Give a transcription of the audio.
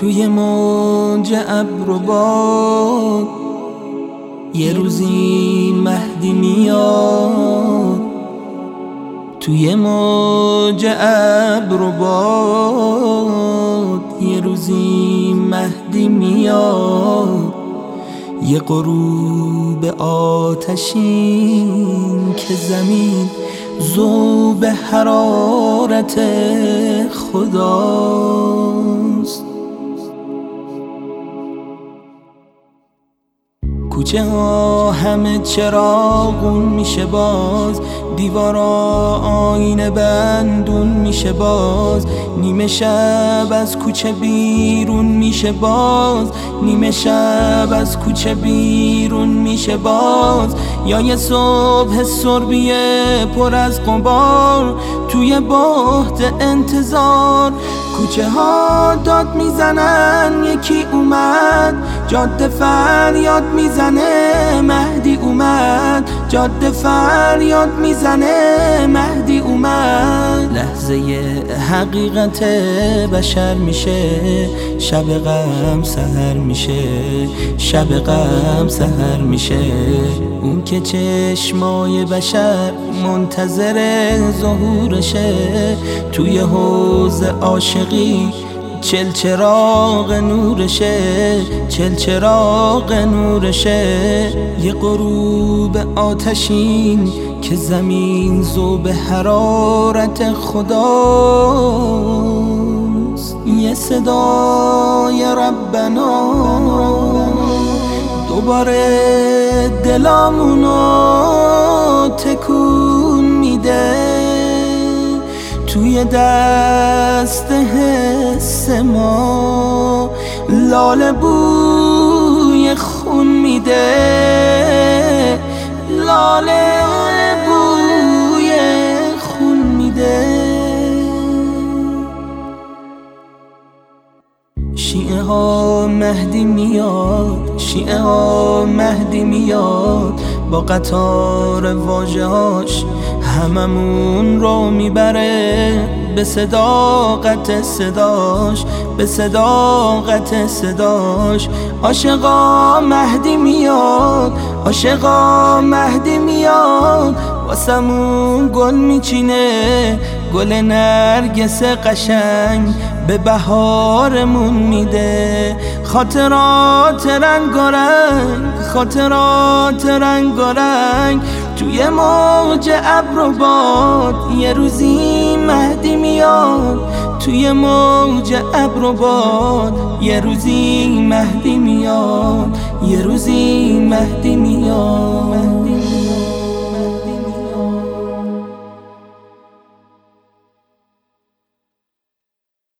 توی موج ابر و باد یه روزی مهدی میاد. توی موج ابر و باد یه روزی مهدی میاد. یه غروب آتشین که زمین زوب حرارت خداست. کوچه ها همه چراغون میشه باز؟ دیوارا آینه بندون میشه باز؟ نیمه شب از کوچه بیرون میشه باز؟ نیمه شب از کوچه بیرون میشه باز؟ یا یه صبح سربیه پر از قبار توی بحت انتظار؟ کوچه ها داد می‌زنن یکی اومد جاده فریاد می‌زنه مهدی اومد. جاده فریاد می‌زنه مهدی اومد. لحظه حقیقت بشر میشه شب غم سهر میشه شب غم سهر میشه. اون که چشمای بشر منتظر ظهورشه توی حوز عاشقی چل چراغ نورشه چل چراغ نورشه یه غروب آتشین که زمین زوب حرارت خداست. یه صدای ربنا. دوباره دلامونو توی دست حس ما. لاله بوی خون میده. لاله بوی خون میده. شیعه ها مهدی میاد شیعه ها مهدی میاد. با قطار واجهاش هممون رو می‌بره به صداقت صداش به صداقت صداش. عاشقا مهدی میاد عاشقا مهدی میاد. واسمون گل میچینه گل نرگس قشنگ به بهارمون میده. خاطرات رنگ و رنگ خاطرات رنگ و رنگ. توی موج ابر و باد یه روزی مهدی میاد. توی موج ابر و باد یه روزی مهدی میاد. یه روزی مهدی میاد.